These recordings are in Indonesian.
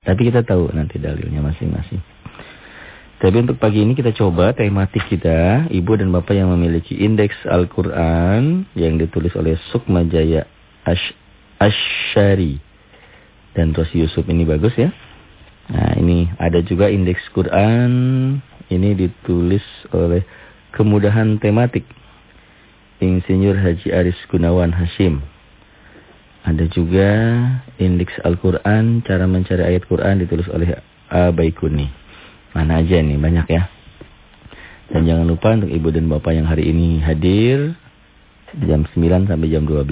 Tapi kita tahu nanti dalilnya masing-masing. Tapi untuk pagi ini kita coba tematik kita, Ibu dan Bapak yang memiliki indeks Al-Quran yang ditulis oleh Sukma Jaya Ash Ashari dan Rosi Yusuf ini bagus ya. Nah ini ada juga indeks Quran, ini ditulis oleh Kemudahan Tematik, Insinyur Haji Aris Gunawan Hashim. Ada juga indeks Al-Quran, cara mencari ayat Quran ditulis oleh Abaikuni. Mana aja nih, banyak ya. Dan jangan lupa untuk ibu dan bapak yang hari ini hadir, jam 9 sampai jam 12,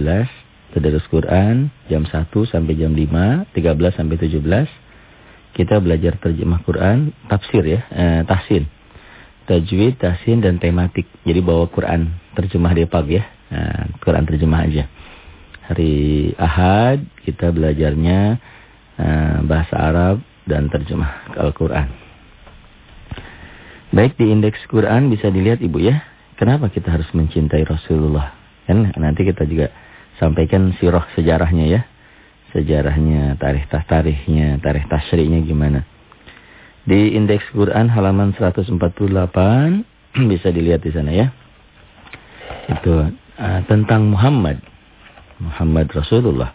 Tadarus Quran, jam 1 sampai jam 5, 13 sampai 17, kita belajar terjemah Quran, tafsir ya, eh, tahsin. Tajwid, tahsin, dan tematik. Jadi bawa Quran terjemah depag ya, nah, Quran terjemah aja. Hari Ahad kita belajarnya uh, bahasa Arab dan terjemah Al-Quran. Baik di indeks Quran bisa dilihat Ibu ya. Kenapa kita harus mencintai Rasulullah? Kan nanti kita juga sampaikan sirah sejarahnya ya. Sejarahnya, tarikh tarikhnya, tarikh tasyriknya gimana. Di indeks Quran halaman 148 bisa dilihat di sana ya. Itu uh, tentang Muhammad. Muhammad Rasulullah.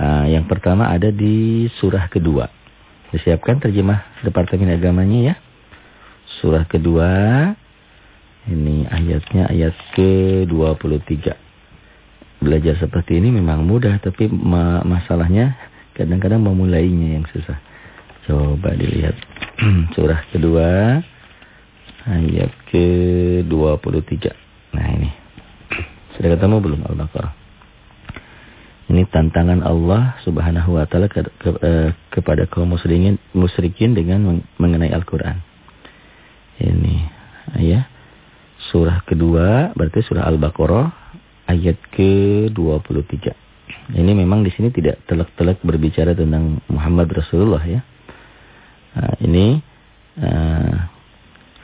Uh, yang pertama ada di surah kedua. Disiapkan terjemah Departemen Agamanya ya. Surah kedua. Ini ayatnya ayat ke-23. Belajar seperti ini memang mudah. Tapi ma masalahnya kadang-kadang memulainya yang susah. Coba dilihat. surah kedua. Ayat ke-23. Nah ini. Sudah ketemu belum Al-Baqarah? Ini tantangan Allah Subhanahu wa taala ke, ke, eh, kepada kaum musyrikin musyrikin dengan mengenai Al-Qur'an. Ini ya. Surah kedua berarti surah Al-Baqarah ayat ke-23. Ini memang di sini tidak telak-telak berbicara tentang Muhammad Rasulullah ya. Nah, ini uh,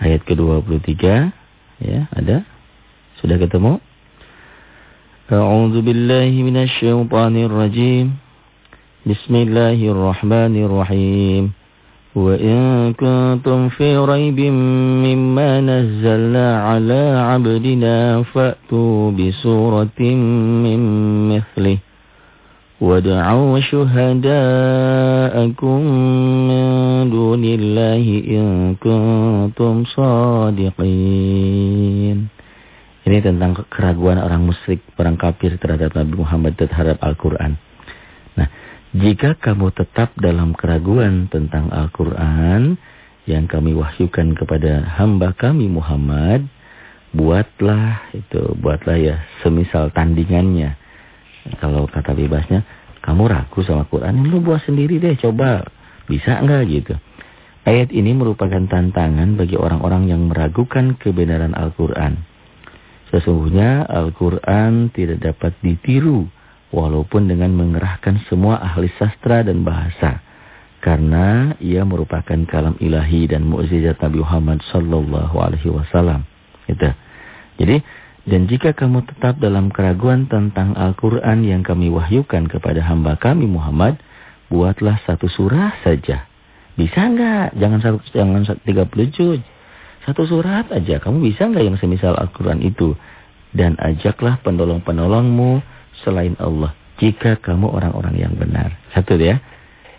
ayat ke-23 ya, ada? Sudah ketemu? أعوذ بالله من الشيطان الرجيم. بسم الله الرحمن الرحيم. وإن كنتم في ريب مما نزلنا على عبدنا فأتوا بسورة من مثله. وادعوا شهداءكم من دون الله إن كنتم صادقين. Ini tentang keraguan orang musyrik, orang kafir terhadap Nabi Muhammad terhadap Al-Quran. Nah, jika kamu tetap dalam keraguan tentang Al-Quran yang kami wahyukan kepada hamba kami Muhammad, buatlah itu, buatlah ya semisal tandingannya. Kalau kata bebasnya, kamu ragu sama Quran, lu buat sendiri deh, coba. Bisa enggak gitu? Ayat ini merupakan tantangan bagi orang-orang yang meragukan kebenaran Al-Quran. Sesungguhnya Al-Quran tidak dapat ditiru walaupun dengan mengerahkan semua ahli sastra dan bahasa. Karena ia merupakan kalam ilahi dan mukjizat Nabi Muhammad sallallahu alaihi wasallam. Itu. Jadi, dan jika kamu tetap dalam keraguan tentang Al-Quran yang kami wahyukan kepada hamba kami Muhammad, buatlah satu surah saja. Bisa enggak? Jangan jangan 30 juz. Satu surat aja. Kamu bisa nggak yang semisal Al-Quran itu? Dan ajaklah penolong-penolongmu selain Allah. Jika kamu orang-orang yang benar. Satu ya.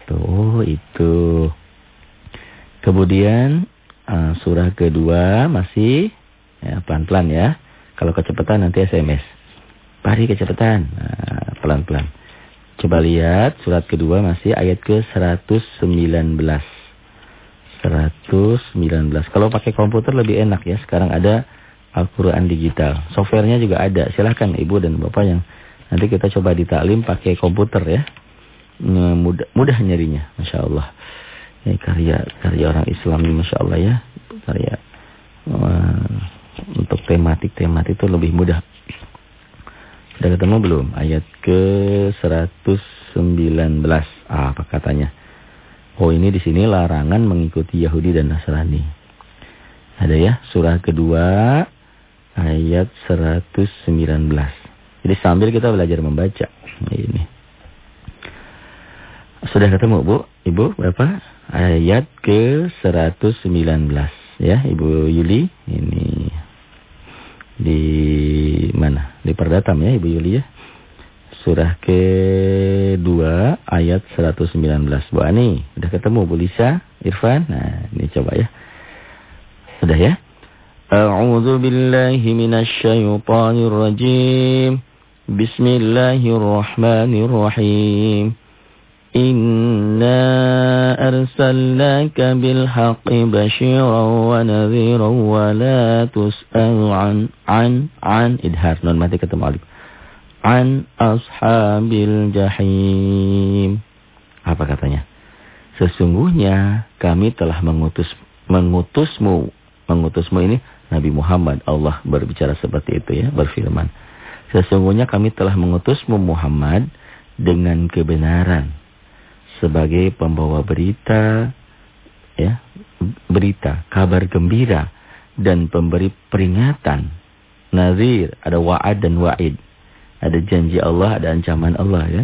Tuh itu. Kemudian uh, surah kedua masih ya, pelan-pelan ya, ya. Kalau kecepatan nanti SMS. Pari kecepatan. Pelan-pelan. Nah, Coba lihat surat kedua masih ayat ke 119. 119. Kalau pakai komputer lebih enak ya. Sekarang ada Al-Quran digital. Softwarenya juga ada. Silahkan ibu dan bapak yang nanti kita coba ditaklim pakai komputer ya. Mudah, mudah nyarinya. Masya Allah. Ini karya karya orang Islam ini Masya Allah ya. Karya uh, untuk tematik-tematik itu lebih mudah. Sudah ketemu belum? Ayat ke 119. Ah, apa katanya? Oh ini di sini larangan mengikuti Yahudi dan Nasrani. Ada ya surah kedua ayat 119. Jadi sambil kita belajar membaca. Ini. Sudah ketemu Bu? Ibu berapa? Ayat ke-119 ya Ibu Yuli. Ini di mana? Di Perdatam ya Ibu Yuli ya. Surah kedua ayat 119. Bu Ani, udah ketemu Bu Lisa, Irfan? Nah, ini coba ya. Sudah ya? A'udzu billahi minasy syaithanir rajim. Bismillahirrahmanirrahim. Inna arsalnaka bil haqqi basyiran wa nadhiran wa la tus'alu an an an idhar non mati ketemu alif an ashabil jahim. Apa katanya? Sesungguhnya kami telah mengutus mengutusmu mengutusmu ini Nabi Muhammad. Allah berbicara seperti itu ya berfirman. Sesungguhnya kami telah mengutusmu Muhammad dengan kebenaran sebagai pembawa berita ya berita kabar gembira dan pemberi peringatan nazir ada wa'ad dan wa'id ada janji Allah ada ancaman Allah ya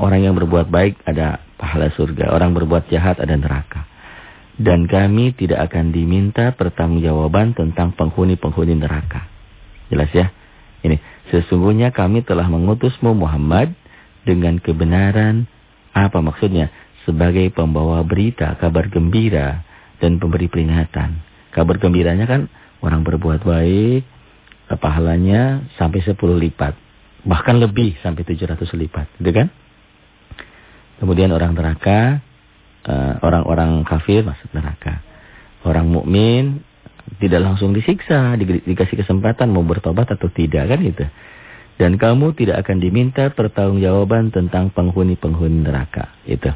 orang yang berbuat baik ada pahala surga orang berbuat jahat ada neraka dan kami tidak akan diminta pertanggungjawaban tentang penghuni-penghuni neraka jelas ya ini sesungguhnya kami telah mengutusmu Muhammad dengan kebenaran apa maksudnya? Sebagai pembawa berita, kabar gembira, dan pemberi peringatan. Kabar gembiranya kan orang berbuat baik, pahalanya sampai 10 lipat. Bahkan lebih sampai 700 lipat. Gitu kan? Kemudian orang neraka, eh, orang-orang kafir masuk neraka. Orang mukmin tidak langsung disiksa, dikasih kesempatan mau bertobat atau tidak kan gitu. Dan kamu tidak akan diminta pertanggungjawaban tentang penghuni-penghuni neraka. Itu.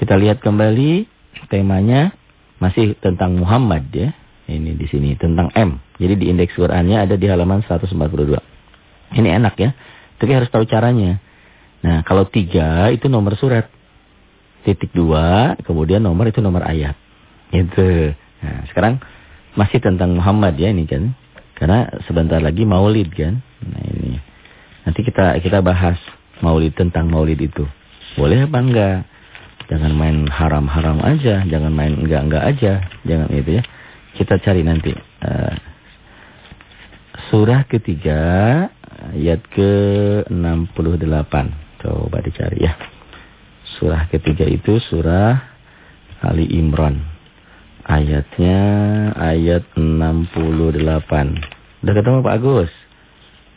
Kita lihat kembali temanya masih tentang Muhammad ya. Ini di sini tentang M. Jadi di indeks Qur'annya ada di halaman 142. Ini enak ya. Tapi harus tahu caranya. Nah, kalau tiga itu nomor surat. Titik dua, kemudian nomor itu nomor ayat. Itu. Nah, sekarang masih tentang Muhammad ya ini kan. Karena sebentar lagi maulid kan. Nah, ini. Nanti kita kita bahas maulid tentang maulid itu. Boleh apa enggak? Jangan main haram-haram aja, jangan main enggak-enggak aja, jangan itu ya. Kita cari nanti. Uh, surah ketiga ayat ke-68. Coba dicari ya. Surah ketiga itu surah Ali Imran. Ayatnya ayat 68. Udah ketemu Pak Agus?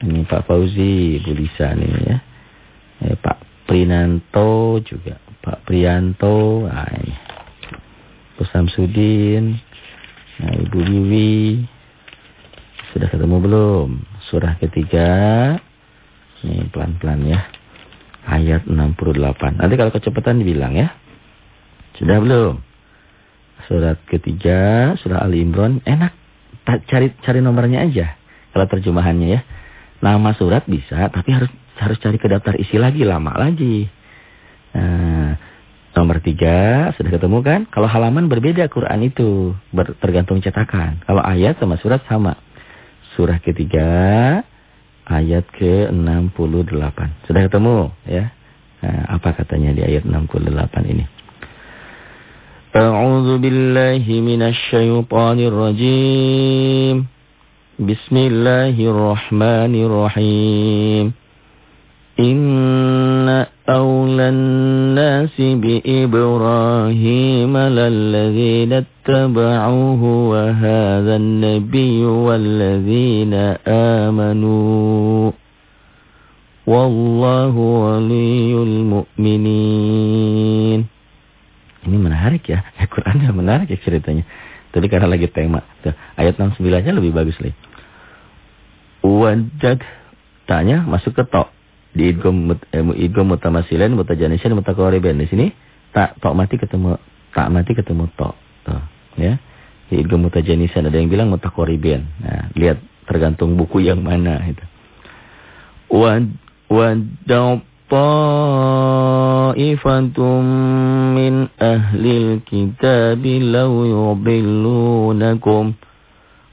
Ini Pak Fauzi, Bu Lisa nih ya. Eh, Pak Prinanto juga. Pak Prianto. Ini. Bu Samsudin. Nah, Ibu Wiwi. Sudah ketemu belum? Surah ketiga. Ini pelan-pelan ya. Ayat 68. Nanti kalau kecepatan dibilang ya. Sudah belum? Surat ketiga, surah Ali Imran. Enak. Cari cari nomornya aja. Kalau terjemahannya ya. Nama surat bisa, tapi harus harus cari ke daftar isi lagi, lama lagi. Nah, nomor tiga, sudah ketemu kan? Kalau halaman berbeda Quran itu, ber, tergantung cetakan. Kalau ayat sama surat sama surah ketiga ayat ke-68. Sudah ketemu ya? Nah, apa katanya di ayat 68 ini? A'udzu billahi minasy syaithanir rajim. Bismillahirrahmanirrahim. إن أولى الناس بإبراهيم للذين اتبعوه وهذا النبي والذين آمنوا والله ولي المؤمنين Ini menarik ya, Al-Quran menarik ya ceritanya. Tapi karena lagi tema. Tuh, ayat 69-nya lebih bagus lagi. Wajad tanya masuk ke tok. Di idgom eh, idgom mutamasilan mutajanisan mutakoriben di sini tak tok mati ketemu tak mati ketemu tok. Tuh, ya. Di idgom mutajanisan ada yang bilang mutakoriben. Nah, lihat tergantung buku yang mana itu. Wad wadab طائفة من أهل الكتاب لو يضلونكم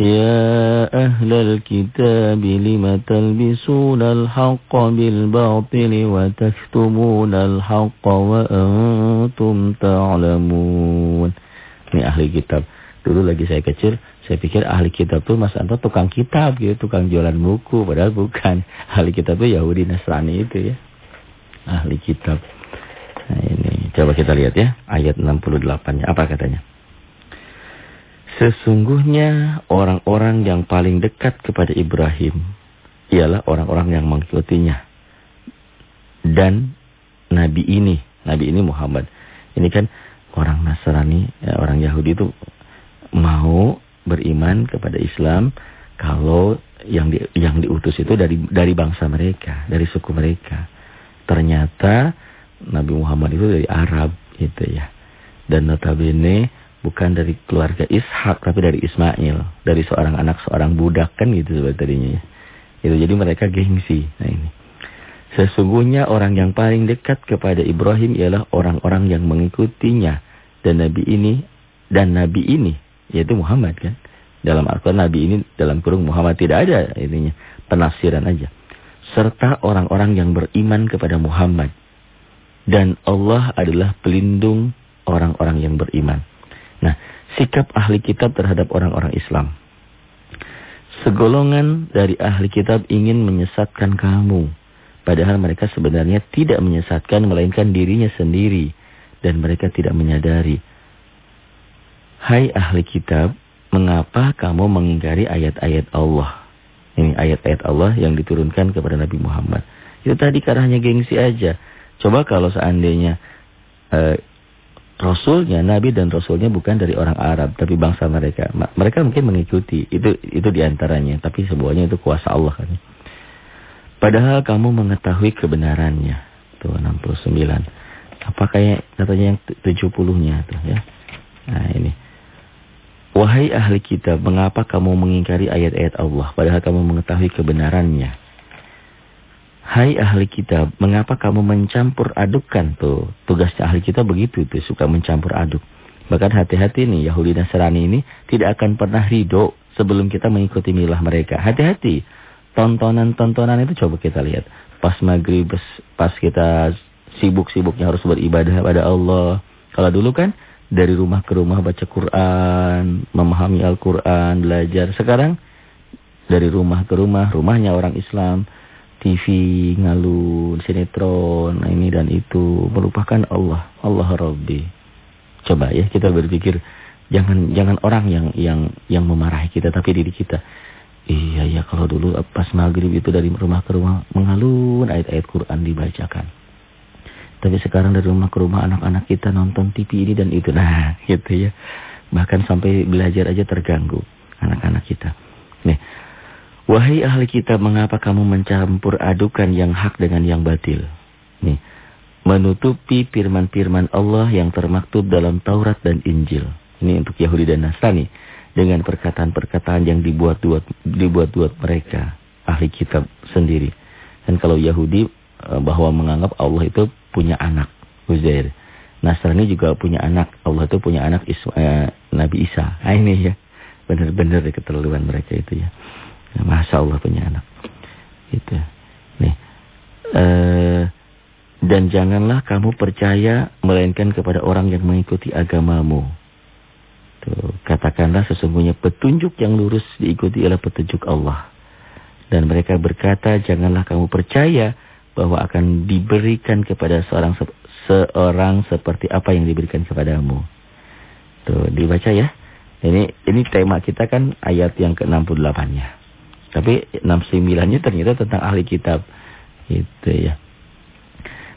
يا أهل الكتاب لم تلبسون الحق بالباطل وتكتمون الحق وأنتم تعلمون Ini ahli kitab. Dulu lagi saya kecil, saya pikir ahli kitab tuh Mas Anto tukang kitab gitu, tukang jualan buku. Padahal bukan. Ahli kitab tuh Yahudi Nasrani itu ya. Ahli kitab. Nah ini, coba kita lihat ya. Ayat 68-nya. Apa katanya? Sesungguhnya orang-orang yang paling dekat kepada Ibrahim ialah orang-orang yang mengikutinya. Dan Nabi ini, Nabi ini Muhammad. Ini kan orang Nasrani, ya, orang Yahudi itu mau beriman kepada Islam kalau yang di, yang diutus itu dari dari bangsa mereka, dari suku mereka. Ternyata Nabi Muhammad itu dari Arab gitu ya. Dan notabene bukan dari keluarga Ishak tapi dari Ismail, dari seorang anak seorang budak kan gitu seperti tadinya ya. Itu jadi mereka gengsi. Nah ini. Sesungguhnya orang yang paling dekat kepada Ibrahim ialah orang-orang yang mengikutinya dan nabi ini dan nabi ini yaitu Muhammad kan. Dalam Al-Qur'an nabi ini dalam kurung Muhammad tidak ada ininya, penafsiran aja. Serta orang-orang yang beriman kepada Muhammad. Dan Allah adalah pelindung orang-orang yang beriman. Nah, sikap ahli kitab terhadap orang-orang Islam. Segolongan dari ahli kitab ingin menyesatkan kamu. Padahal mereka sebenarnya tidak menyesatkan melainkan dirinya sendiri. Dan mereka tidak menyadari. Hai ahli kitab, mengapa kamu mengingkari ayat-ayat Allah? Ini ayat-ayat Allah yang diturunkan kepada Nabi Muhammad. Itu tadi karena gengsi aja. Coba kalau seandainya eh, Rasulnya, Nabi dan Rasulnya bukan dari orang Arab, tapi bangsa mereka. Mereka mungkin mengikuti, itu itu di antaranya. Tapi semuanya itu kuasa Allah kan. Padahal kamu mengetahui kebenarannya. Tuh 69. Apa kayak katanya yang 70-nya tuh ya. Nah ini. Wahai ahli kitab, mengapa kamu mengingkari ayat-ayat Allah padahal kamu mengetahui kebenarannya? Hai ahli kitab, mengapa kamu mencampur adukkan tuh? Tugasnya ahli kitab begitu tuh, suka mencampur aduk. Bahkan hati-hati nih, Yahudi Nasrani ini tidak akan pernah ridho sebelum kita mengikuti milah mereka. Hati-hati. Tontonan-tontonan itu coba kita lihat. Pas maghrib, pas kita sibuk-sibuknya harus beribadah pada Allah. Kalau dulu kan dari rumah ke rumah baca Quran, memahami Al-Quran, belajar. Sekarang dari rumah ke rumah, rumahnya orang Islam TV, ngalun, sinetron, ini dan itu merupakan Allah, Allah Rabbi. Coba ya kita berpikir jangan jangan orang yang yang yang memarahi kita tapi diri kita. Iya ya kalau dulu pas maghrib itu dari rumah ke rumah mengalun ayat-ayat Quran dibacakan. Tapi sekarang dari rumah ke rumah anak-anak kita nonton TV ini dan itu. Nah gitu ya. Bahkan sampai belajar aja terganggu anak-anak kita. Wahai ahli kitab, mengapa kamu mencampur adukan yang hak dengan yang batil? Nih, menutupi firman-firman Allah yang termaktub dalam Taurat dan Injil. Ini untuk Yahudi dan Nasrani. Dengan perkataan-perkataan yang dibuat-buat dibuat-buat mereka, ahli kitab sendiri. Dan kalau Yahudi eh, bahwa menganggap Allah itu punya anak, Uzair. Nasrani juga punya anak, Allah itu punya anak Isma, eh, Nabi Isa. Nah ini ya, benar-benar keterlaluan mereka itu ya. Ya, Masya Allah punya anak. Gitu. Nih. E, dan janganlah kamu percaya melainkan kepada orang yang mengikuti agamamu. Tuh, katakanlah sesungguhnya petunjuk yang lurus diikuti oleh petunjuk Allah. Dan mereka berkata, janganlah kamu percaya bahwa akan diberikan kepada seorang seorang seperti apa yang diberikan kepadamu. Tuh, dibaca ya. Ini ini tema kita kan ayat yang ke-68-nya. Tapi 69-nya ternyata tentang ahli kitab. Gitu ya.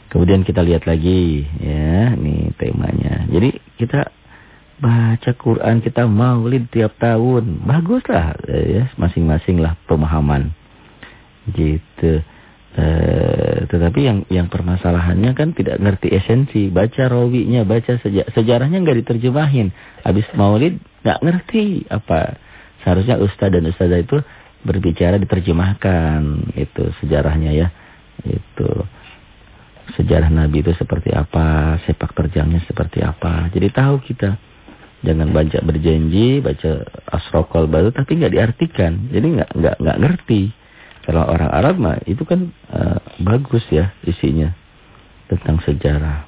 Kemudian kita lihat lagi ya, nih temanya. Jadi kita baca Quran, kita maulid tiap tahun. Baguslah ya, masing-masing lah pemahaman. Gitu. Eh, tetapi yang yang permasalahannya kan tidak ngerti esensi, baca rawinya, baca seja sejarahnya nggak diterjemahin. Habis maulid nggak ngerti apa. Seharusnya ustaz dan ustazah itu berbicara diterjemahkan itu sejarahnya ya. Itu sejarah Nabi itu seperti apa, sepak terjangnya seperti apa. Jadi tahu kita. Jangan baca berjanji, baca asrokol baru tapi nggak diartikan. Jadi nggak nggak nggak ngerti. Kalau orang Arab mah itu kan uh, bagus ya isinya tentang sejarah.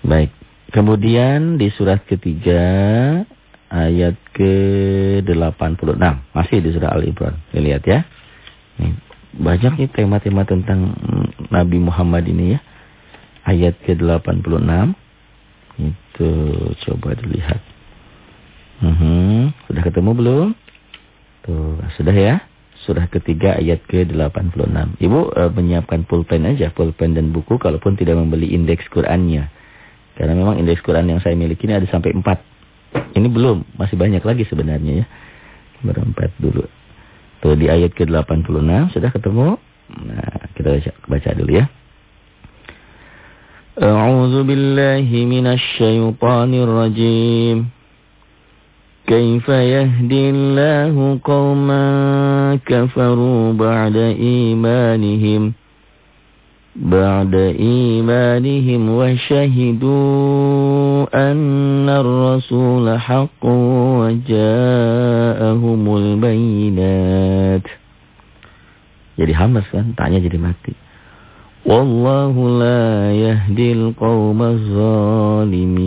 Baik. Kemudian di surat ketiga ayat ke-86. Masih di surah Al-Imran. Lihat ya. Nih, banyak nih tema-tema tentang Nabi Muhammad ini ya. Ayat ke-86. Itu coba dilihat. Uh mhm. -huh. Sudah ketemu belum? Tuh, sudah ya. Surah ketiga ayat ke-86. Ibu e, menyiapkan pulpen aja, pulpen dan buku kalaupun tidak membeli indeks Qur'annya. Karena memang indeks Quran yang saya miliki ini ada sampai empat. Ini belum, masih banyak lagi sebenarnya ya. Berempat dulu. Tuh di ayat ke-86 sudah ketemu. Nah, kita baca, baca dulu ya. A'udzu billahi minasy syaithanir rajim. Kaifa yahdillahu qauman kafaru ba'da imanihim? بعد إيمانهم وشهدوا أن الرسول حق وجاءهم البينات jadi hamas kan tanya jadi mati wallahu la yahdil qawmaz zalimin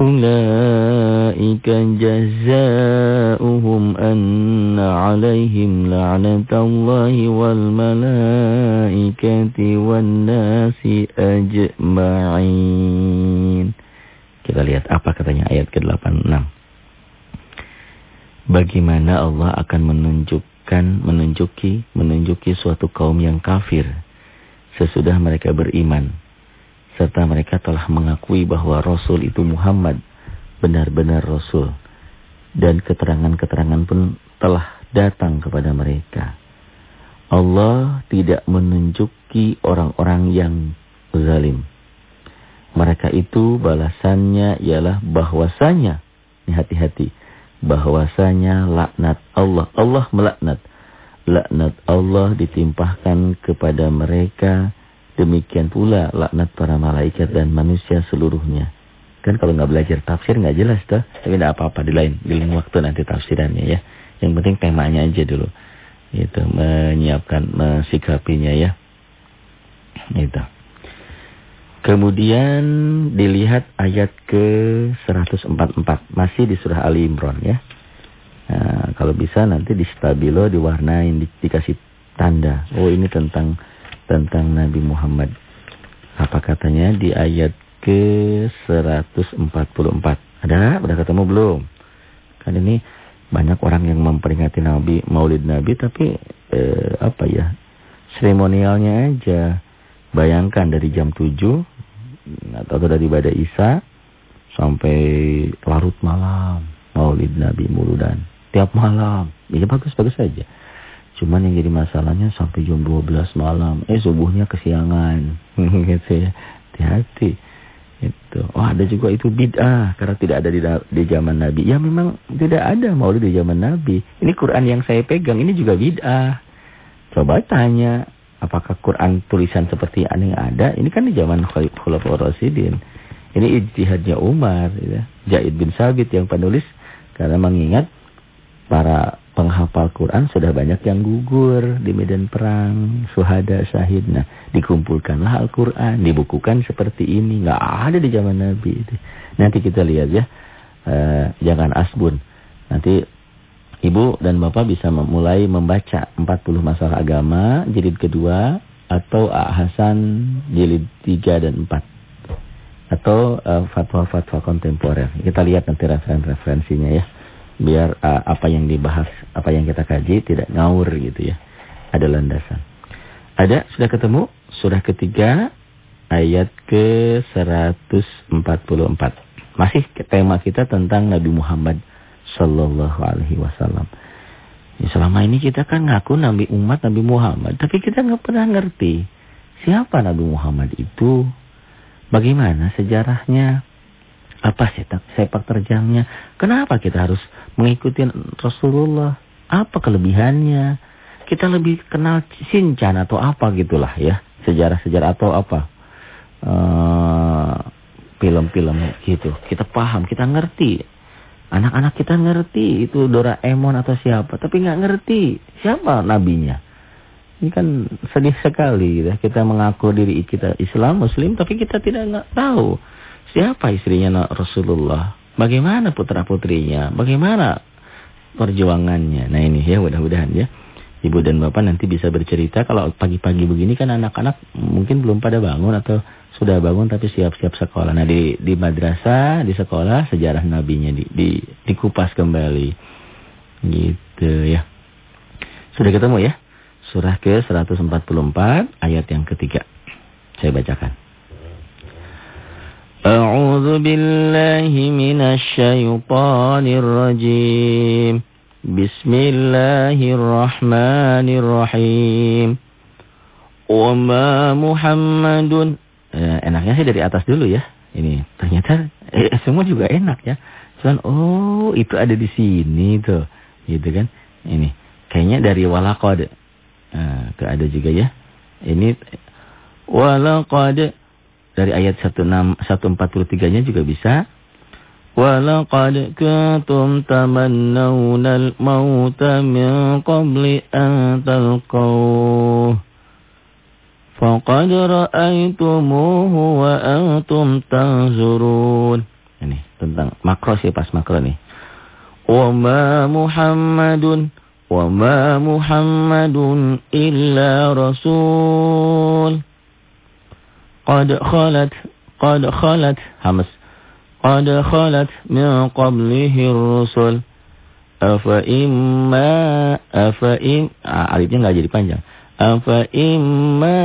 أولئك جزاؤهم أن عليهم لعنة الله والملائكة والناس أجمعين Kita lihat apa katanya ayat ke-86 Bagaimana Allah akan menunjukkan menunjuki menunjuki suatu kaum yang kafir sesudah mereka beriman serta mereka telah mengakui bahwa Rasul itu Muhammad benar-benar Rasul dan keterangan-keterangan pun telah datang kepada mereka. Allah tidak menunjuki orang-orang yang zalim. Mereka itu balasannya ialah bahwasanya, hati-hati, bahwasanya laknat Allah, Allah melaknat. Laknat Allah ditimpahkan kepada mereka Demikian pula laknat para malaikat dan manusia seluruhnya. Kan kalau nggak belajar tafsir nggak jelas tuh. Tapi tidak apa-apa di lain, di lain waktu nanti tafsirannya ya. Yang penting temanya aja dulu. Itu menyiapkan mensikapinya ya. Itu. Kemudian dilihat ayat ke 144 masih di surah Ali Imran ya. Nah, kalau bisa nanti di stabilo diwarnain di, dikasih tanda. Oh ini tentang tentang Nabi Muhammad. Apa katanya di ayat ke-144. Ada? Udah ketemu belum? Kan ini banyak orang yang memperingati Nabi, Maulid Nabi tapi eh, apa ya? Seremonialnya aja. Bayangkan dari jam 7 atau dari Bada Isa sampai larut malam Maulid Nabi Muludan. Tiap malam. Ya bagus-bagus saja. Cuman yang jadi masalahnya sampai jam 12 malam. Eh subuhnya kesiangan. gitu ya. Hati-hati. Itu. Oh ada juga itu bid'ah. Karena tidak ada di, di zaman Nabi. Ya memang tidak ada maulid di zaman Nabi. Ini Quran yang saya pegang. Ini juga bid'ah. Coba tanya. Apakah Quran tulisan seperti yang ada? Ini kan di zaman Khulafaur Rasidin. Ini ijtihadnya Umar. Ya. Jaid bin Sabit yang penulis. Karena mengingat para penghafal Quran sudah banyak yang gugur di medan perang, suhada, syahid. Nah, dikumpulkanlah Al-Quran, dibukukan seperti ini. Nggak ada di zaman Nabi. Nanti kita lihat ya, e, jangan asbun. Nanti ibu dan bapak bisa mulai membaca 40 masalah agama, jilid kedua, atau. Hasan jilid 3 dan 4. Atau eh, fatwa-fatwa uh, kontemporer. Kita lihat nanti referensinya ya biar uh, apa yang dibahas, apa yang kita kaji tidak ngawur gitu ya. Ada landasan. Ada sudah ketemu surah ketiga ayat ke 144. Masih tema kita tentang Nabi Muhammad sallallahu alaihi wasallam. Ya, selama ini kita kan ngaku Nabi umat Nabi Muhammad, tapi kita nggak pernah ngerti siapa Nabi Muhammad itu, bagaimana sejarahnya, Apa sepak terjangnya? Kenapa kita harus mengikuti Rasulullah? Apa kelebihannya? Kita lebih kenal Sincan atau apa gitulah ya. Sejarah-sejarah atau apa. Eh, film-film uh, gitu. Kita paham, kita ngerti. Anak-anak kita ngerti itu Doraemon atau siapa. Tapi nggak ngerti siapa nabinya. Ini kan sedih sekali ya. Kita mengaku diri kita Islam, Muslim, tapi kita tidak nggak tahu siapa istrinya Rasulullah. Bagaimana putra putrinya, bagaimana perjuangannya. Nah ini ya mudah-mudahan ya. Ibu dan bapak nanti bisa bercerita kalau pagi-pagi begini kan anak-anak mungkin belum pada bangun atau sudah bangun tapi siap-siap sekolah. Nah di di madrasah, di sekolah sejarah nabinya di, di dikupas kembali. Gitu ya. Sudah ketemu ya? Surah ke-144 ayat yang ketiga. Saya bacakan. A'udzu billahi minasy syaithanir rajim. Bismillahirrahmanirrahim. Wa ma Muhammadun eh, enaknya sih dari atas dulu ya. Ini ternyata eh, semua juga enak ya. Cuman oh itu ada di sini tuh. Gitu kan. Ini kayaknya dari Nah, itu ada juga ya. Ini walaqad dari ayat 143-nya juga bisa. Walaqad kuntum tamannawna al-mauta min qabli an talqaw. Faqad ra'aytumuhu wa antum tanzurun. Ini tentang makro sih pas makro nih. Wa ma Muhammadun وما محمد إلا رسول قد خلت قد خلت همس قد خلت من قبله الرسل أفإما أفإم alifnya nggak jadi panjang أفإما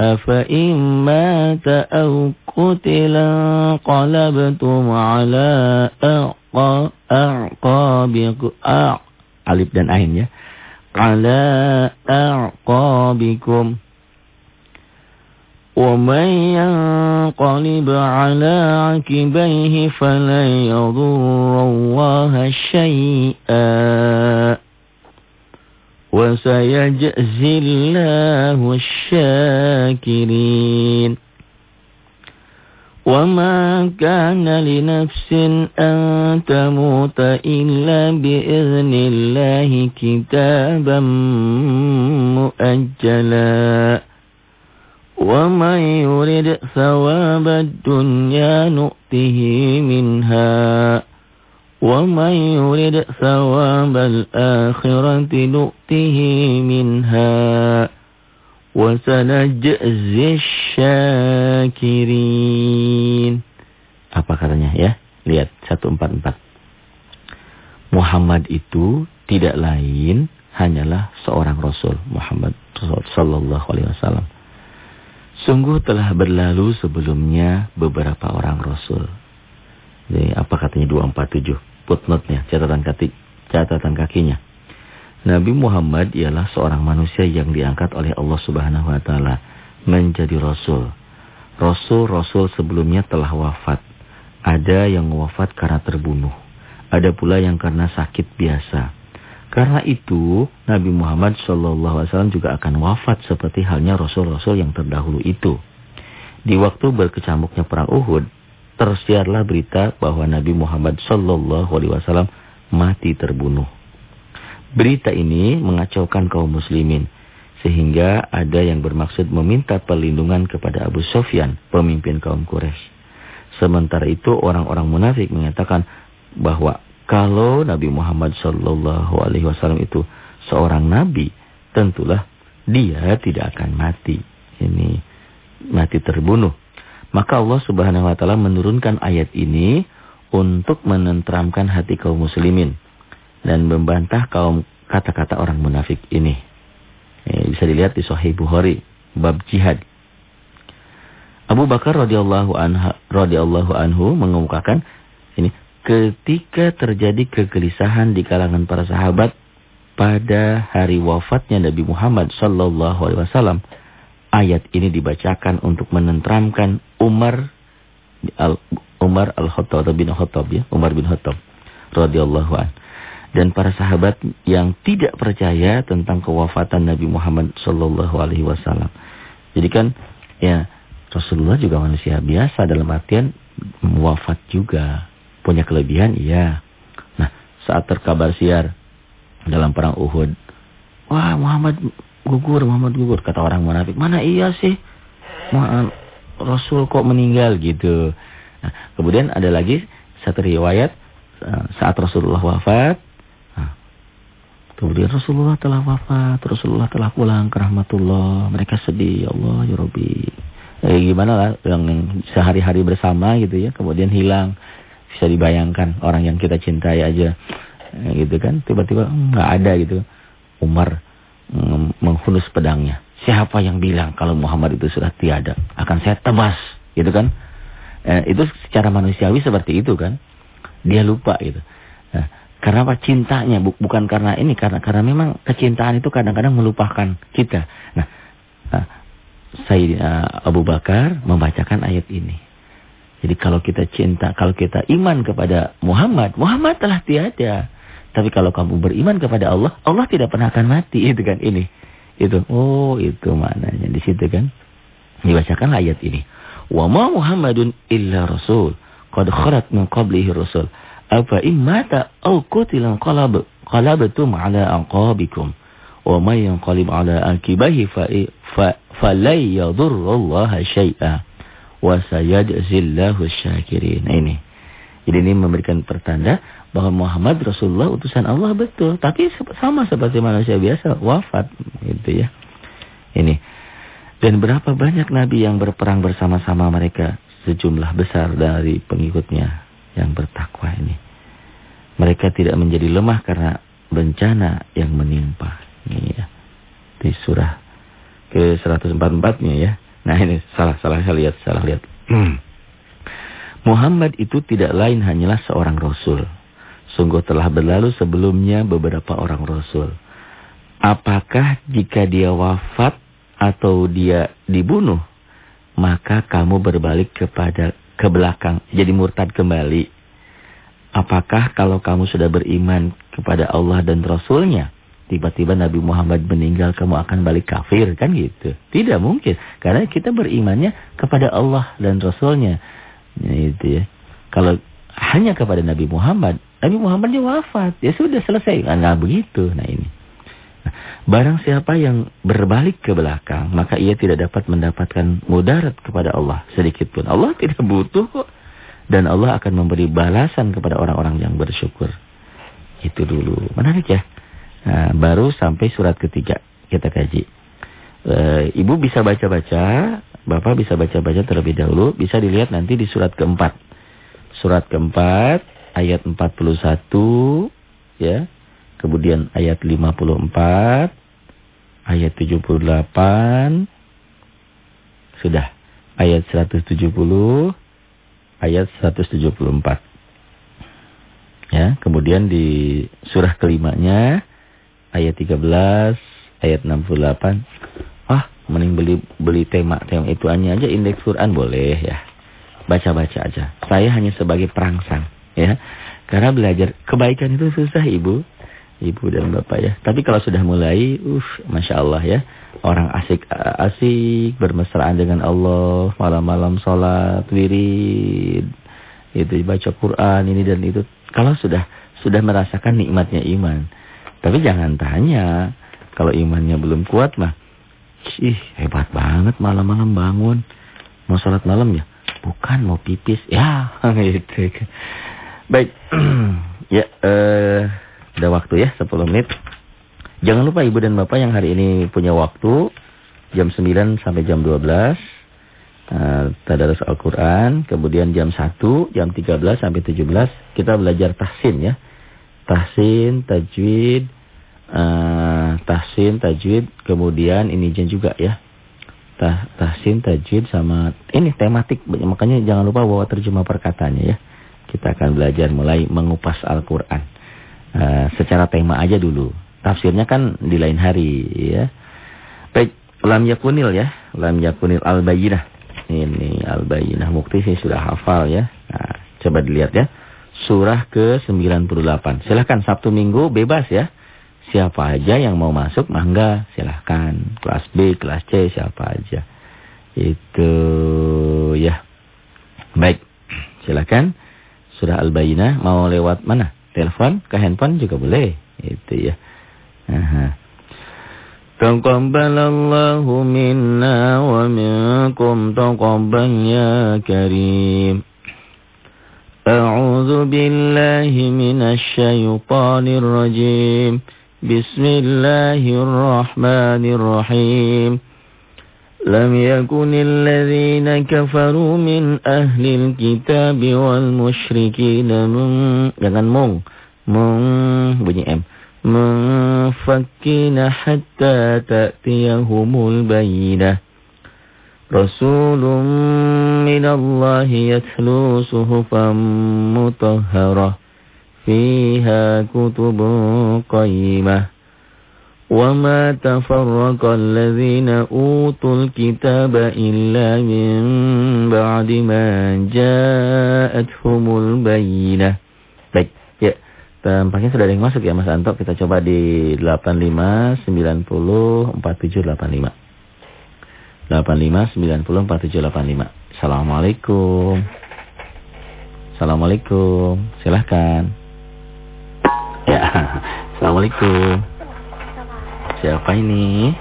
أفإما تأو قتلا قلبتم على أعقابكم alif dan ain ya. Ala a'qabikum. ومن ينقلب على عكبيه فلن يضر الله شيئا. وسيجزي الله الشاكرين. وما كان لنفس أن تموت إلا بإذن الله كتابا مؤجلا. ومن يرد ثواب الدنيا نؤته منها ومن يرد ثواب الآخرة نؤته منها وَسَنَجْزِي الشَّاكِرِينَ Apa katanya ya? Lihat 144. Muhammad itu tidak lain hanyalah seorang Rasul. Muhammad sallallahu alaihi wasallam. Sungguh telah berlalu sebelumnya beberapa orang Rasul. Jadi apa katanya 247? Footnote-nya, catatan kaki, catatan kakinya. Nabi Muhammad ialah seorang manusia yang diangkat oleh Allah Subhanahu wa taala menjadi rasul. Rasul-rasul sebelumnya telah wafat. Ada yang wafat karena terbunuh. Ada pula yang karena sakit biasa. Karena itu Nabi Muhammad SAW juga akan wafat seperti halnya rasul-rasul yang terdahulu itu. Di waktu berkecamuknya perang Uhud, tersiarlah berita bahwa Nabi Muhammad SAW mati terbunuh. Berita ini mengacaukan kaum muslimin. Sehingga ada yang bermaksud meminta perlindungan kepada Abu Sofyan, pemimpin kaum Quraisy. Sementara itu orang-orang munafik mengatakan bahwa kalau Nabi Muhammad Shallallahu Alaihi Wasallam itu seorang nabi, tentulah dia tidak akan mati. Ini mati terbunuh. Maka Allah Subhanahu Wa Taala menurunkan ayat ini untuk menenteramkan hati kaum muslimin dan membantah kaum kata-kata orang munafik ini. Eh, bisa dilihat di Sahih Bukhari bab jihad. Abu Bakar radhiyallahu anhu radhiyallahu anhu mengemukakan ini ketika terjadi kegelisahan di kalangan para sahabat pada hari wafatnya Nabi Muhammad sallallahu alaihi wasallam ayat ini dibacakan untuk menenteramkan Umar Umar Al-Khattab bin Khattab ya, Umar bin Khattab radhiyallahu an. Dan para sahabat yang tidak percaya tentang kewafatan Nabi Muhammad sallallahu alaihi wasallam. Jadi kan ya Rasulullah juga manusia biasa dalam artian wafat juga. Punya kelebihan iya. Nah, saat terkabar siar dalam perang Uhud, wah Muhammad gugur, Muhammad gugur kata orang munafik. Mana iya sih? Rasul kok meninggal gitu. Nah, kemudian ada lagi satu riwayat eh, saat Rasulullah wafat. Nah, kemudian Rasulullah telah wafat, Rasulullah telah pulang ke rahmatullah. Mereka sedih, ya Allah ya Rabbi. Eh, gimana lah yang sehari-hari bersama gitu ya, kemudian hilang. Bisa dibayangkan orang yang kita cintai aja eh, gitu kan, tiba-tiba nggak ada gitu. Umar mm, menghunus pedangnya. Siapa yang bilang kalau Muhammad itu sudah tiada? Akan saya tebas, gitu kan? Eh, itu secara manusiawi seperti itu kan? Dia lupa gitu. Nah, karena apa? Cintanya, bukan karena ini, karena karena memang kecintaan itu kadang-kadang melupakan kita. Nah, nah Sayyidina Abu Bakar membacakan ayat ini. Jadi kalau kita cinta, kalau kita iman kepada Muhammad, Muhammad telah tiada. Tapi kalau kamu beriman kepada Allah, Allah tidak pernah akan mati. Itu kan ini. Itu. Oh, itu maknanya di situ kan. Dibacakan ayat ini. Wa ma Muhammadun illa rasul. Qad kharat min qablihi rasul. Apa in mata aw qutila qalab qalabtum ala anqabikum. Wa may yanqalib ala akibahi fa fa la yadurrullaha syai'a. Wa syakirin. Nah ini. Jadi ini memberikan pertanda bahwa Muhammad Rasulullah utusan Allah betul, tapi sama seperti manusia biasa wafat gitu ya. Ini. Dan berapa banyak nabi yang berperang bersama-sama mereka sejumlah besar dari pengikutnya yang bertakwa ini. Mereka tidak menjadi lemah karena bencana yang menimpa. Ini ya. Di surah ke 144-nya ya. Nah ini salah salah saya lihat salah lihat. Muhammad itu tidak lain hanyalah seorang rasul. Sungguh telah berlalu sebelumnya beberapa orang Rasul. Apakah jika dia wafat atau dia dibunuh, maka kamu berbalik kepada ke belakang, jadi murtad kembali? Apakah kalau kamu sudah beriman kepada Allah dan Rasulnya, tiba-tiba Nabi Muhammad meninggal, kamu akan balik kafir? Kan gitu. Tidak mungkin. Karena kita berimannya kepada Allah dan Rasulnya. Nah, itu ya. Kalau hanya kepada Nabi Muhammad, Nabi Muhammad dia wafat. Ya sudah selesai. Nah, begitu. Nah ini. Nah, barang siapa yang berbalik ke belakang, maka ia tidak dapat mendapatkan mudarat kepada Allah sedikit pun. Allah tidak butuh kok. Dan Allah akan memberi balasan kepada orang-orang yang bersyukur. Itu dulu. Menarik ya. Nah, baru sampai surat ketiga kita kaji. E, Ibu bisa baca-baca, Bapak bisa baca-baca terlebih dahulu. Bisa dilihat nanti di surat keempat. Surat keempat ayat 41 ya. Kemudian ayat 54, ayat 78 sudah ayat 170, ayat 174. Ya, kemudian di surah kelimanya ayat 13, ayat 68. Ah, mending beli beli tema tema itu hanya aja indeks Quran boleh ya. Baca-baca aja. Saya hanya sebagai perangsang ya. Karena belajar kebaikan itu susah Ibu. Ibu dan Bapak ya. Tapi kalau sudah mulai, uh, Masya Allah ya. Orang asik-asik, bermesraan dengan Allah, malam-malam sholat, wirid, itu baca Quran, ini dan itu. Kalau sudah sudah merasakan nikmatnya iman. Tapi jangan tanya, kalau imannya belum kuat mah, ih hebat banget malam-malam bangun. Mau sholat malam ya? Bukan, mau pipis. Ya, gitu. Baik. ya, eh udah waktu ya 10 menit. Jangan lupa Ibu dan Bapak yang hari ini punya waktu jam 9 sampai jam 12 uh, eh, tadarus Al-Qur'an, kemudian jam 1, jam 13 sampai 17 kita belajar tahsin ya. Tahsin, tajwid, uh, tahsin, tajwid, kemudian ini juga ya. Tah, tahsin, tajwid sama ini tematik makanya jangan lupa bawa terjemah perkataannya ya kita akan belajar mulai mengupas Al-Quran. Uh, secara tema aja dulu. Tafsirnya kan di lain hari ya. Baik, lam yakunil ya. Lam yakunil al-bayinah. Ini al-bayinah mukti sih sudah hafal ya. Nah, coba dilihat ya. Surah ke-98. Silahkan Sabtu Minggu bebas ya. Siapa aja yang mau masuk, mangga silahkan. Kelas B, kelas C, siapa aja. Itu ya. Baik, silahkan. Surah Al-Bayinah mau lewat mana? Telepon ke handphone juga boleh. Itu ya. Aha. Taqabbalallahu minna wa minkum taqabbal ya karim. A'udzu billahi minasy syaithanir rajim. Bismillahirrahmanirrahim. لم يكن الذين كفروا من أهل الكتاب والمشركين من jangan mung mung bunyi m منفكين حتى تأتيهم البينة رسول من الله يتلو صحفا مطهرة فيها كتب قيمة وما تفرق الذين أوتوا الكتاب إلا من بعد ما جاءتهم البينة Baik, ya. Tampaknya sudah ada yang masuk ya Mas Anto. Kita coba di 85 90 4785. 85 90 4785. Assalamualaikum. Assalamualaikum. Silahkan. Ya. Assalamualaikum. Siapa ini?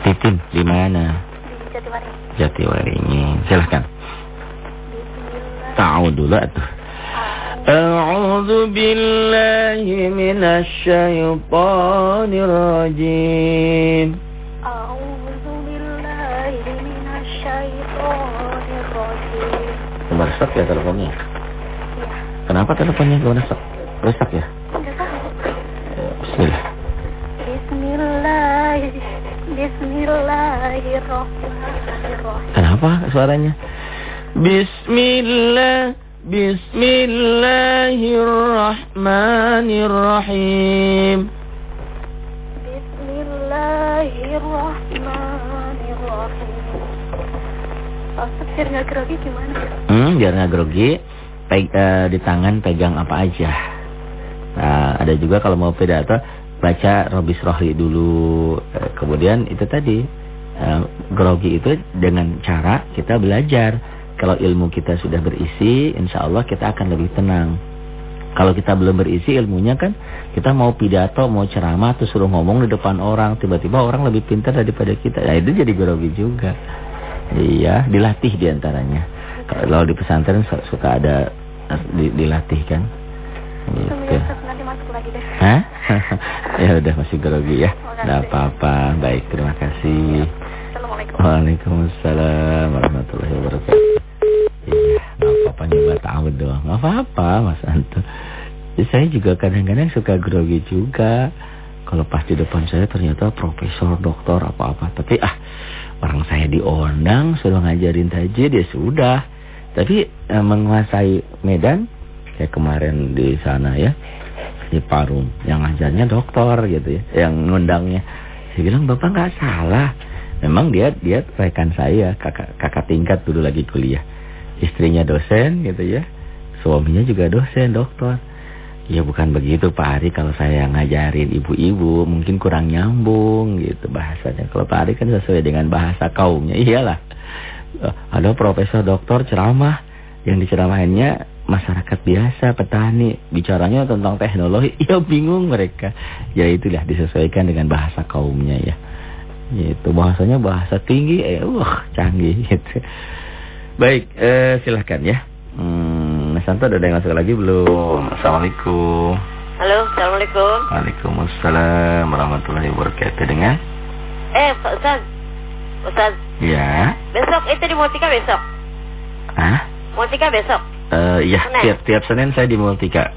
Titin. Di mana? Di Jatiwaringin. Jatiwaringin. Silahkan. Tahu dulu atuh. A'udzu billahi minasy syaithanir rajim. A'udzu billahi minasy syaithanir rajim. Merusak ya teleponnya? Ya, Kenapa teleponnya gak rusak? Rusak ya? Bismillah. Bismillah. Bismillahirrahmanirrahim. Kenapa suaranya? Bismillah. Bismillahirrahmanirrahim. Bismillahirrahmanirrahim. Ustaz biar nggak grogi gimana? Hmm, biar nggak grogi, peg, eh, di tangan pegang apa aja. Nah, ada juga kalau mau pidato baca Robis Rohli dulu. Eh, kemudian itu tadi eh, grogi itu dengan cara kita belajar. Kalau ilmu kita sudah berisi, insya Allah kita akan lebih tenang. Kalau kita belum berisi ilmunya kan, kita mau pidato, mau ceramah, terus suruh ngomong di depan orang, tiba-tiba orang lebih pintar daripada kita. Ya itu jadi grogi juga. Iya, dilatih di antaranya. Kalau di pesantren su- suka ada eh, di, dilatih kan. Gitu. ya Ustaz, nanti masuk lagi deh. Hah? ya udah masih grogi ya. Tidak apa-apa. Baik, terima kasih. Assalamualaikum. Waalaikumsalam warahmatullahi wabarakatuh. Iya, nggak apa-apa nyoba tahu doang. Nggak apa-apa, Mas Anto. Ya, saya juga kadang-kadang suka grogi juga. Kalau pas di depan saya ternyata profesor, doktor, apa-apa. Tapi ah, orang saya diundang, suruh ngajarin tajwid, ya sudah. Tapi eh, menguasai medan, kayak kemarin di sana ya, di Parung. Yang ngajarnya dokter gitu ya, yang ngundangnya. Saya bilang, Bapak nggak salah. Memang dia dia rekan saya, kakak, kakak tingkat dulu lagi kuliah. Istrinya dosen gitu ya. Suaminya juga dosen, dokter. Ya bukan begitu Pak Ari kalau saya ngajarin ibu-ibu mungkin kurang nyambung gitu bahasanya. Kalau Pak Ari kan sesuai dengan bahasa kaumnya. Iyalah. Eh, Ada profesor doktor ceramah yang diceramahinnya masyarakat biasa, petani, bicaranya tentang teknologi. Ya bingung mereka. Ya itulah disesuaikan dengan bahasa kaumnya ya. Itu bahasanya bahasa tinggi, eh, wah canggih gitu. Baik, eh, silahkan ya. Hmm, Mas Santo ada yang masuk lagi belum? Assalamualaikum. Halo, Assalamualaikum. Waalaikumsalam warahmatullahi wabarakatuh. Dengan? Eh, Pak Ustaz. Ustaz, Ya. besok itu di Multika besok. Ah? Multika besok. Eh, ya, Senin. tiap tiap Senin saya di Multika.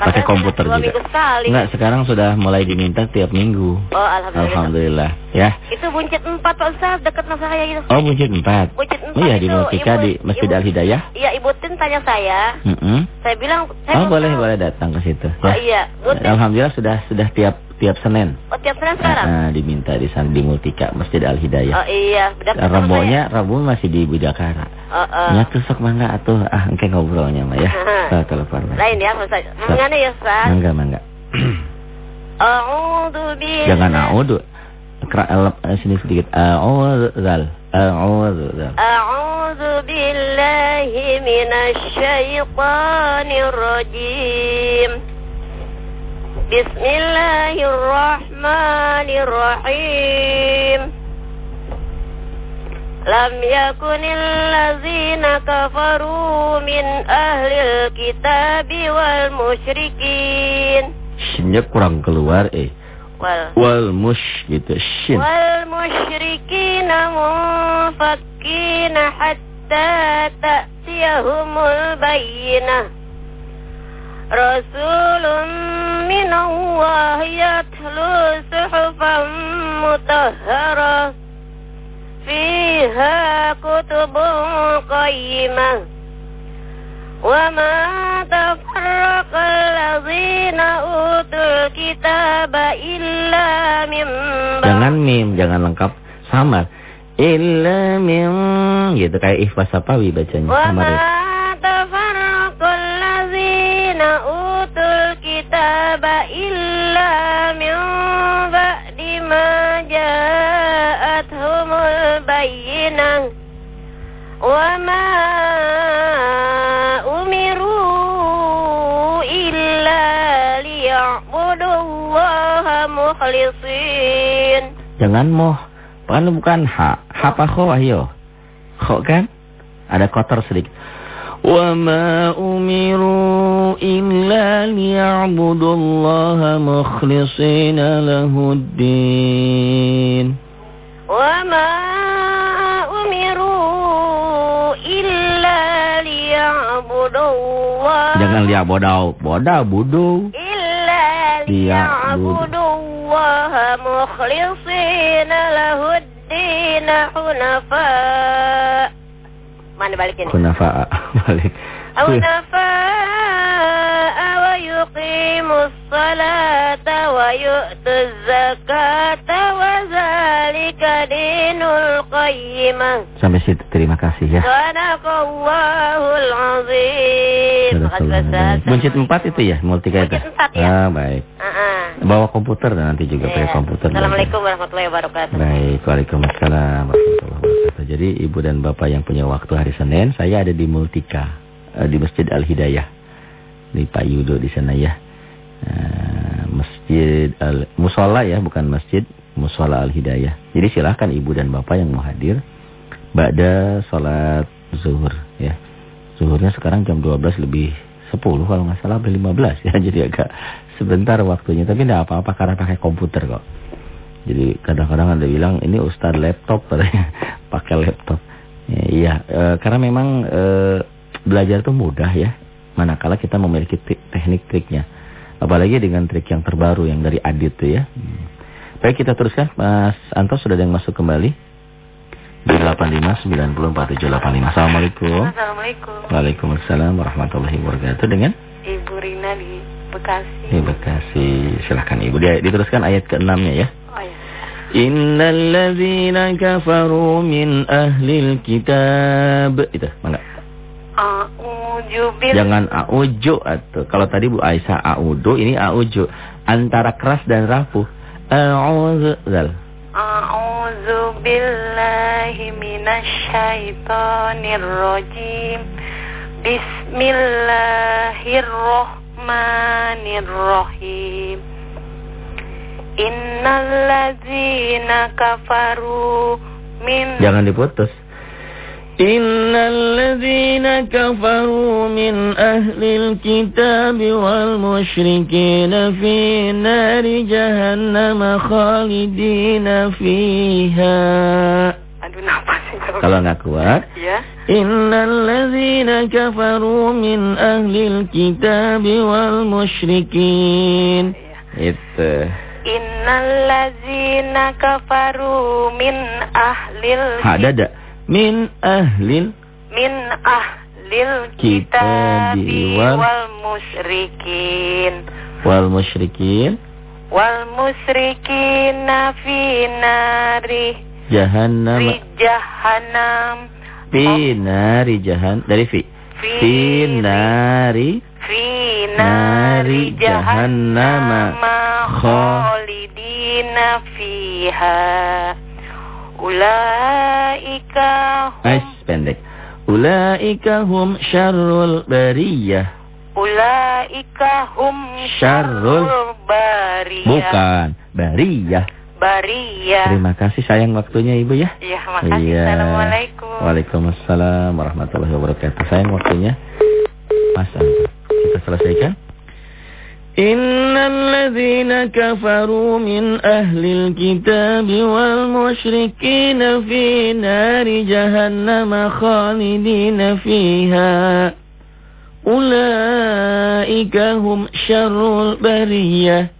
Pakai komputer dua juga. Enggak, sekarang sudah mulai diminta tiap minggu. Oh, alhamdulillah. Alhamdulillah. Ya. Itu buncit 4 Pak Ustaz, dekat rumah saya itu. Oh, buncit empat. Buncit Oh iya, di Multika di Masjid Ibu- Al-Hidayah. Iya, Ibu Tin tanya saya. Mm-mm. Saya bilang, saya Oh, boleh tahu. boleh datang ke situ. Oh iya, Bu Tin. Alhamdulillah sudah sudah tiap Tiap Senin. Oh, tiap Senin sekarang? Nah, diminta di sana di Multika Masjid Al Hidayah. Oh iya, bedak. Ah, Rabonya, Rabu masih di Bidakara. Oh, oh. Ya kesok mangga atuh ah engke ngobrolnya mah ya. Saya telepon. Lain ya, Ustaz. Mangga ya, Ustaz. Mangga, mangga. A'udzu billahi. Jangan a'udzu. Kera eh, eh, sini sedikit. A'udzu zal. A'udzu zal. A'udzu billahi minasy syaithanir rajim. Bismillahirrahmanirrahim. Lam yakunil lazina kafaru min ahlil kitabi wal musyrikin. Shinnya kurang keluar eh. Wal, wal mush gitu. Shin. Wal musyrikina munfakina hatta ta'tiyahumul bayinah رسول من الله يتلو صحفا مطهرة فيها كتب قيمة وما تفرق الذين أوتوا الكتاب إلا من Jangan mim, jangan lengkap samar. Illa mim gitu kayak ikhlas sapawi bacanya samar. alladzina utul kitaba illa min ba'di ma ja'athumul bayyinah wa ma umiru illa liya'budullaha mukhlisin Jangan moh, kan bukan ha, ha apa kho ayo Kho kan? Ada kotor sedikit. وما أمروا إلا ليعبدوا الله مخلصين له الدين. وما أمروا إلا ليعبدوا الله Jangan lihat إلا ليعبدوا الله مخلصين له الدين حنفاء. Mana balikin? Kunafa'a. Balik. Kunafa'a wa yuqimus salata wa yu'tuz zakata wa zalika dinul qayyimah. Sampai situ terima kasih ya. Sadaqallahul azim. Muncit 4 itu ya, multi kata. Buncit 4 ya. Ah, baik. Bawa komputer dan nanti juga pakai Iya. komputer. Assalamualaikum warahmatullahi wabarakatuh. Baik, Waalaikumsalam warahmatullahi wabarakatuh. Jadi ibu dan bapak yang punya waktu hari Senin, saya ada di Multika, eh, di Masjid Al Hidayah, di Pak Yudo di sana ya. Eh, Masjid Al Musola ya, bukan masjid, Musola Al Hidayah. Jadi silahkan ibu dan bapak yang mau hadir, Ba'da sholat zuhur ya. Zuhurnya sekarang jam 12 lebih 10 kalau nggak salah lebih 15 ya. Jadi agak sebentar waktunya. Tapi tidak apa-apa karena pakai komputer kok. Jadi kadang-kadang ada bilang ini ustad laptop pakai laptop. Ya, iya, e, karena memang e, belajar itu mudah ya. Manakala kita memiliki te- teknik triknya. Apalagi dengan trik yang terbaru yang dari Adit tuh ya. Hmm. Baik kita teruskan Mas Anto sudah ada yang masuk kembali. Di 85904785. Assalamualaikum. Assalamualaikum. Waalaikumsalam warahmatullahi wabarakatuh. Dengan Ibu Rina di Bekasi. Terima kasih. Silahkan Ibu. Dia diteruskan ayat ke-6-nya ya. Oh ya. Innal ladzina kafaru min ahlil kitab. Itu, mangga. A'udzu bil Jangan auju atau kalau tadi Bu Aisyah audu, ini auju. Antara keras dan rapuh. A'udzu zal. A'udzu billahi minasyaitonir rajim. Bismillahirrahmanirrahim. Innal ladzina kafaru min Jangan diputus. Innal ladzina kafaru min ahlil kitab wal musyrikin fi nari jahannam khalidina fiha. Aduh napas itu. Kalau nggak kuat, ya. Innal ladzina kafaru min ahlil kitab wal musyrikin. Iya. Itu. Innal ladzina kafaru min ahlil Ha, dada. Min ahlil min ahlil kitabi wal- musyrikin wal musyrikin. wal musrikina fi nari Jahannam. fi jahannam Fi nari jahan dari fi. fi Fi nari fi nari jahannama khalidina fiha ulaika Ais hum pendek. Ulaika hum syarrul bariyah. ulaika hum syarrul bariyah Bukan, bariyah. Bariyah Terima kasih sayang waktunya Ibu ya. Iya, makasih. Iya. Assalamualaikum. Waalaikumsalam warahmatullahi wabarakatuh. Sayang waktunya. Mas. Kita selesaikan. Innal ladzina kafaru min ahlil kitab wal musyrikin fi nari jahannam khalidina fiha. Ulaika hum syarrul bariyah.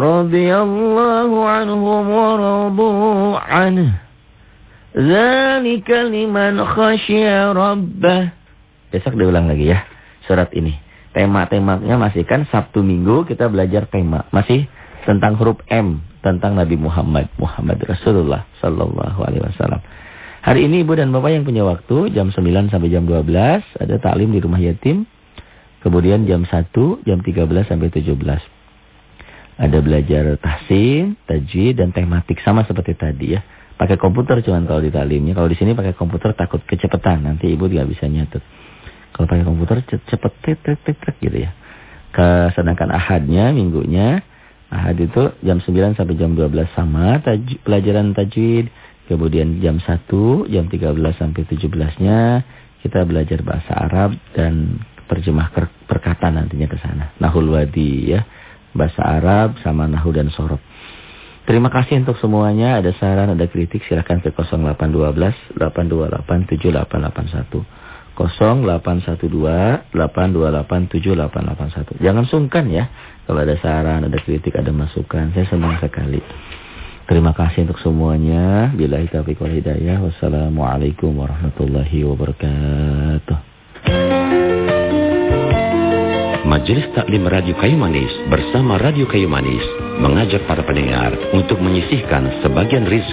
رضي الله عنهم ورضوا عنه ذلك لمن خشي ربه besok diulang lagi ya surat ini tema-temanya masih kan Sabtu Minggu kita belajar tema masih tentang huruf M tentang Nabi Muhammad Muhammad Rasulullah Sallallahu Alaihi Wasallam hari ini ibu dan bapak yang punya waktu jam 9 sampai jam 12 ada taklim di rumah yatim kemudian jam 1 jam 13 sampai 17 ada belajar tahsin, tajwid dan tematik sama seperti tadi ya. Pakai komputer cuman kalau di talimnya. Kalau di sini pakai komputer takut kecepatan. Nanti ibu tidak bisa nyatet. Kalau pakai komputer cepet tek tek tek gitu ya. Sedangkan ahadnya, minggunya ahad itu jam 9 sampai jam 12 sama taj pelajaran tajwid. Kemudian jam 1, jam 13 sampai 17-nya kita belajar bahasa Arab dan terjemah perkataan nantinya ke sana. Nahul wadi ya bahasa Arab sama Nahu dan Sorob. Terima kasih untuk semuanya. Ada saran, ada kritik silakan ke 0812 828 7881. 0812 828 7881. Jangan sungkan ya. Kalau ada saran, ada kritik, ada masukan. Saya senang sekali. Terima kasih untuk semuanya. Bila taufiq wal hidayah. Wassalamualaikum warahmatullahi wabarakatuh. Majelis Taklim Radio Kayu Manis bersama Radio Kayu Manis mengajak para pendengar untuk menyisihkan sebagian rizki